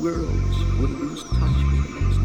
worlds would lose touch with the next